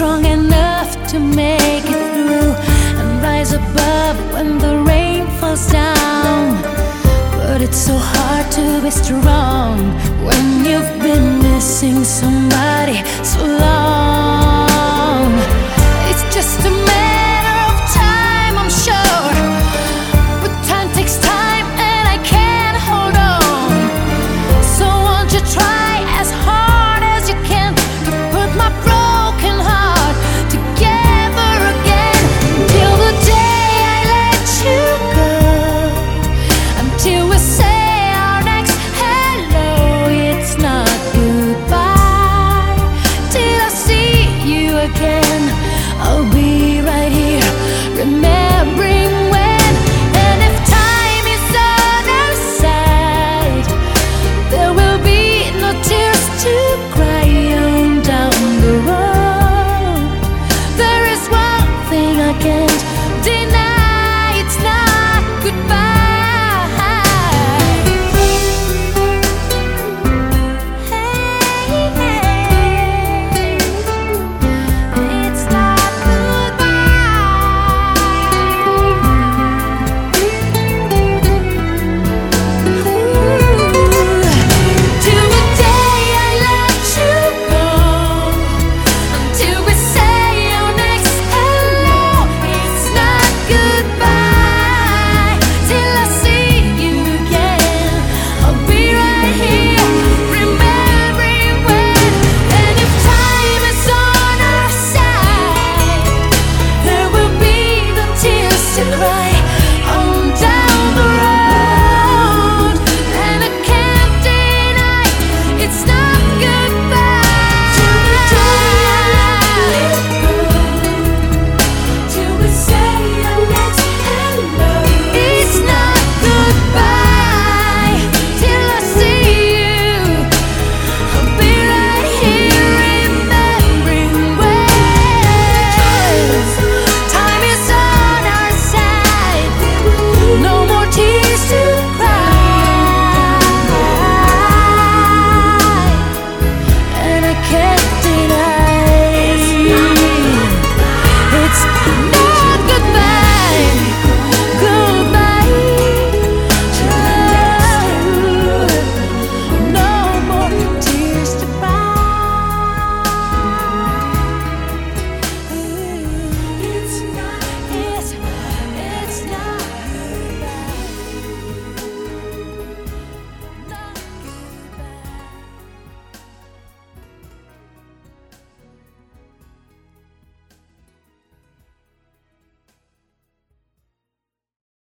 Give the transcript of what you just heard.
strong enough to make it through and rise above when the rain falls down? But it's so hard to be strong